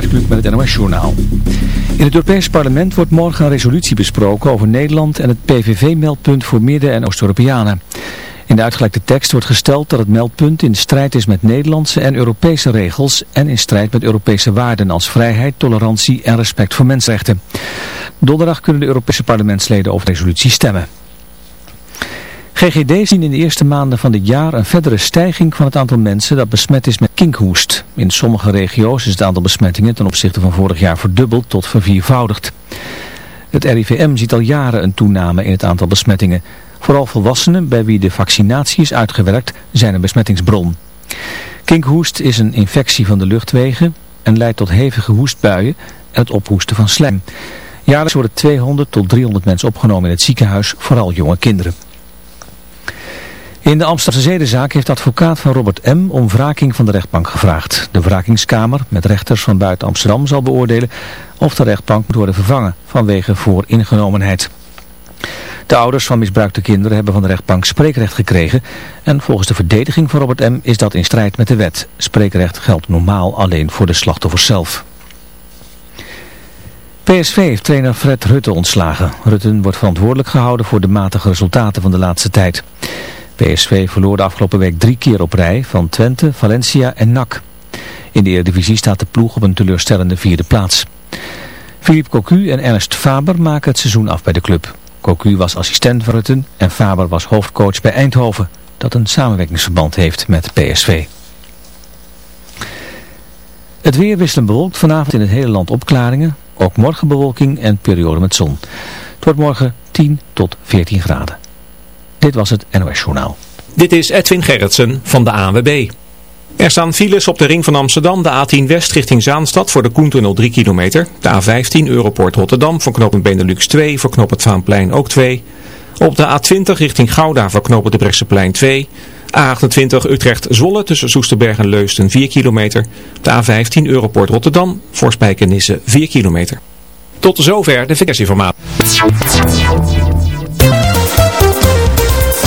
Gert met het NOS Journaal. In het Europees Parlement wordt morgen een resolutie besproken over Nederland en het PVV-meldpunt voor Midden- en Oost-Europeanen. In de uitgelekte tekst wordt gesteld dat het meldpunt in strijd is met Nederlandse en Europese regels en in strijd met Europese waarden als vrijheid, tolerantie en respect voor mensenrechten. Donderdag kunnen de Europese parlementsleden over de resolutie stemmen. GGD zien in de eerste maanden van dit jaar een verdere stijging van het aantal mensen dat besmet is met kinkhoest. In sommige regio's is het aantal besmettingen ten opzichte van vorig jaar verdubbeld tot verviervoudigd. Het RIVM ziet al jaren een toename in het aantal besmettingen. Vooral volwassenen bij wie de vaccinatie is uitgewerkt zijn een besmettingsbron. Kinkhoest is een infectie van de luchtwegen en leidt tot hevige hoestbuien en het ophoesten van slijm. Jaarlijks worden 200 tot 300 mensen opgenomen in het ziekenhuis, vooral jonge kinderen. In de Amsterdamse zedenzaak heeft advocaat van Robert M. om wraking van de rechtbank gevraagd. De wrakingskamer met rechters van buiten Amsterdam zal beoordelen of de rechtbank moet worden vervangen vanwege vooringenomenheid. De ouders van misbruikte kinderen hebben van de rechtbank spreekrecht gekregen en volgens de verdediging van Robert M. is dat in strijd met de wet. Spreekrecht geldt normaal alleen voor de slachtoffers zelf. PSV heeft trainer Fred Rutte ontslagen. Rutte wordt verantwoordelijk gehouden voor de matige resultaten van de laatste tijd. PSV verloor de afgelopen week drie keer op rij van Twente, Valencia en NAC. In de Eredivisie staat de ploeg op een teleurstellende vierde plaats. Philippe Cocu en Ernst Faber maken het seizoen af bij de club. Cocu was assistent van Rutten en Faber was hoofdcoach bij Eindhoven, dat een samenwerkingsverband heeft met PSV. Het weer wisselend bewolkt vanavond in het hele land opklaringen, ook morgen bewolking en periode met zon. Het wordt morgen 10 tot 14 graden. Dit was het NOS Journaal. Dit is Edwin Gerritsen van de ANWB. Er staan files op de ring van Amsterdam, de A10 West richting Zaanstad voor de Koentunnel 3 kilometer. De A15 Europoort Rotterdam voor knooppunt Benelux 2, voor knooppunt Vaanplein ook 2. Op de A20 richting Gouda voor knooppunt de Brechtseplein 2. A28 Utrecht-Zwolle tussen Soesterberg en Leusden 4 kilometer. De A15 Europoort Rotterdam voor Spijkenisse 4 kilometer. Tot zover de verkeersinformatie.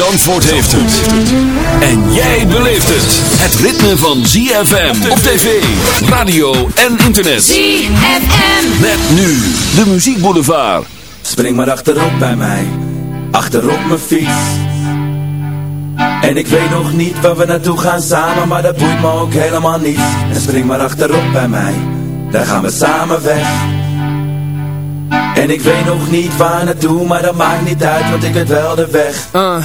Zandvoort heeft het. En jij beleeft het. Het ritme van ZFM op tv, radio en internet. ZFM. Met nu de muziekboulevard. Spring maar achterop bij mij, achterop mijn fiets. En ik weet nog niet waar we naartoe gaan samen, maar dat boeit me ook helemaal niet. En spring maar achterop bij mij, daar gaan we samen weg. En ik weet nog niet waar naartoe, maar dat maakt niet uit, want ik weet wel de weg. Uh,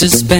suspense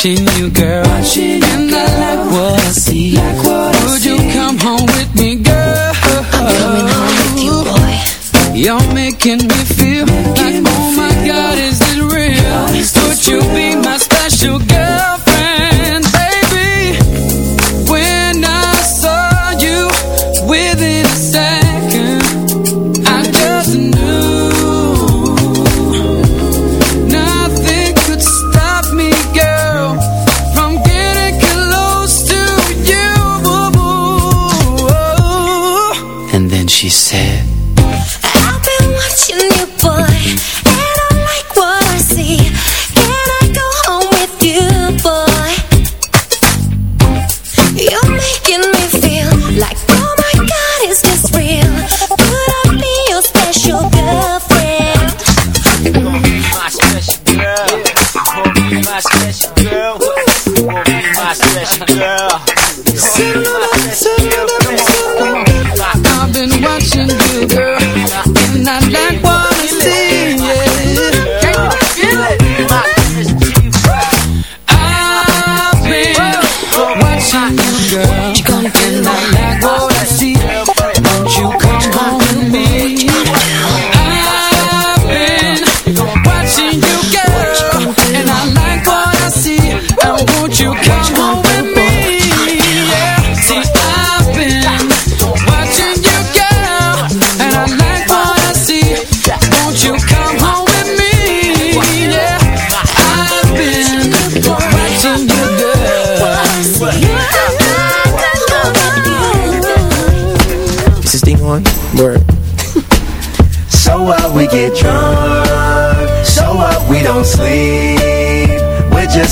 She needs What you gonna do? Like what I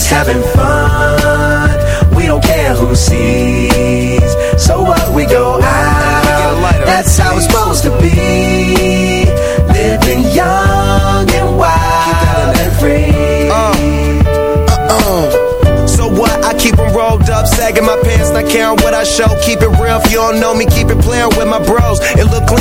just having fun, we don't care who sees. So what we go out, that's how it's supposed to be. Living young and wild and free. Uh, so what? I keep rolled up, sagging my pants, not caring what I show. Keep it real, if you don't know me, keep it playing with my bros.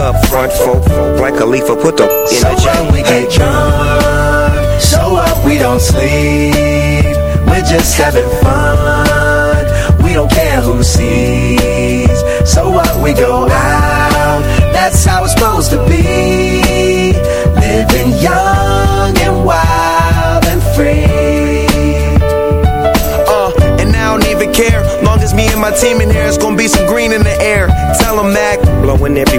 up front, folk. Like a leaf, put the in so the when we get drunk, so up, we don't sleep. We're just having fun. We don't care who sees. So what? We go out. That's how it's supposed to be. Living young and wild and free. Uh, and I don't even care. Long as me and my team in here, it's gonna be some green in the air. Tell them Mac. Blowing every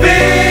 be.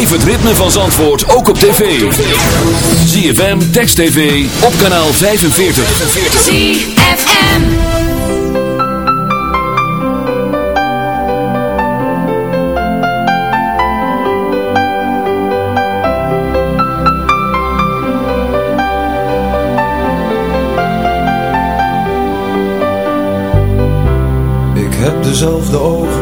Het ritme van Zandvoort ook op tv. ZFM, Text TV, op kanaal 45. ZFM. Ik heb dezelfde ogen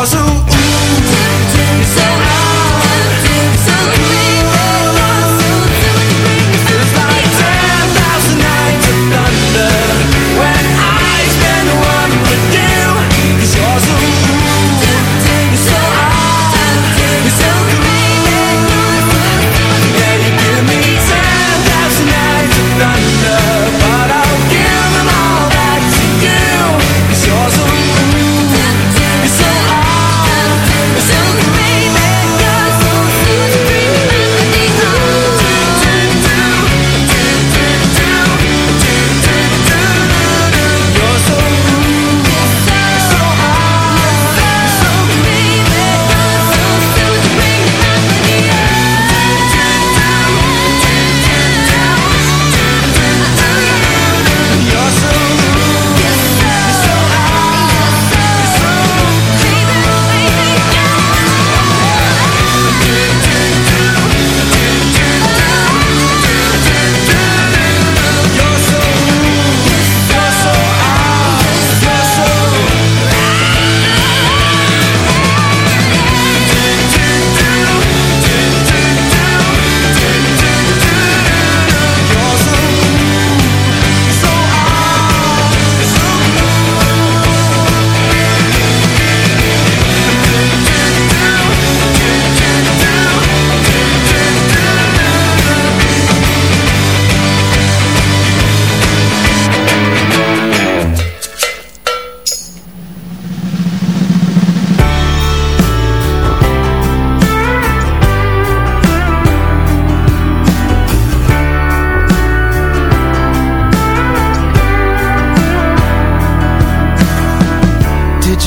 cause ooh.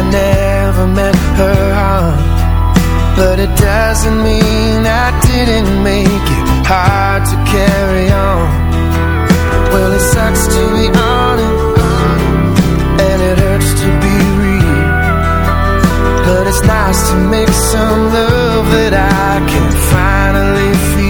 I never meant her harm. But it doesn't mean I didn't make it hard to carry on. Well, it sucks to be honest, and it hurts to be real. But it's nice to make some love that I can finally feel.